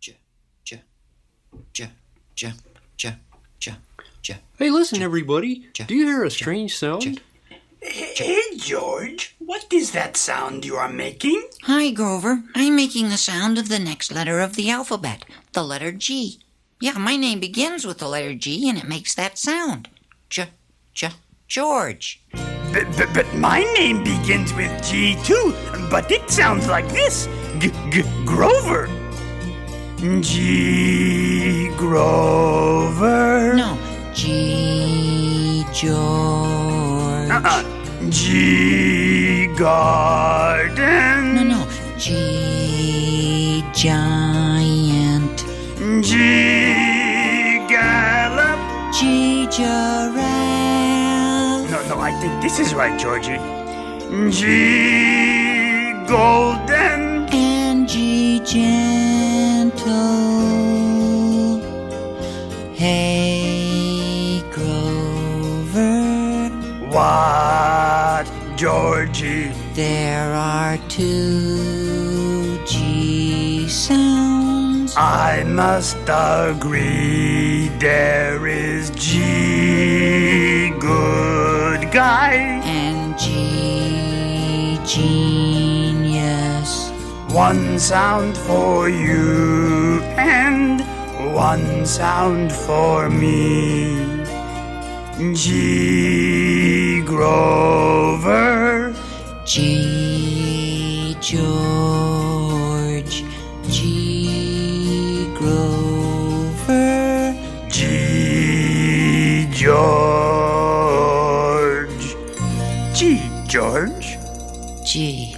J, J, J, J, J, J, J. Hey, listen, everybody. Do you hear a strange sound? Hey, George, what is that sound you are making? Hi, Grover. I'm making the sound of the next letter of the alphabet, the letter G. Yeah, my name begins with the letter G and it makes that sound. J, J, George. But, but, but my name begins with G too, but it sounds like this G- G- Grover. G. Grover. No, G, George. Uh-uh. G. Garden. No, no, G, Giant. G. Gallop. G, Giraffe. No, no, I think this is right, Georgie. G. Golden. What, Georgie? There are two G sounds. I must agree there is G. Good guy. And G genius. One sound for you and one sound for me. G. Rover. G. George. G. Grover. G. George. G. George. G.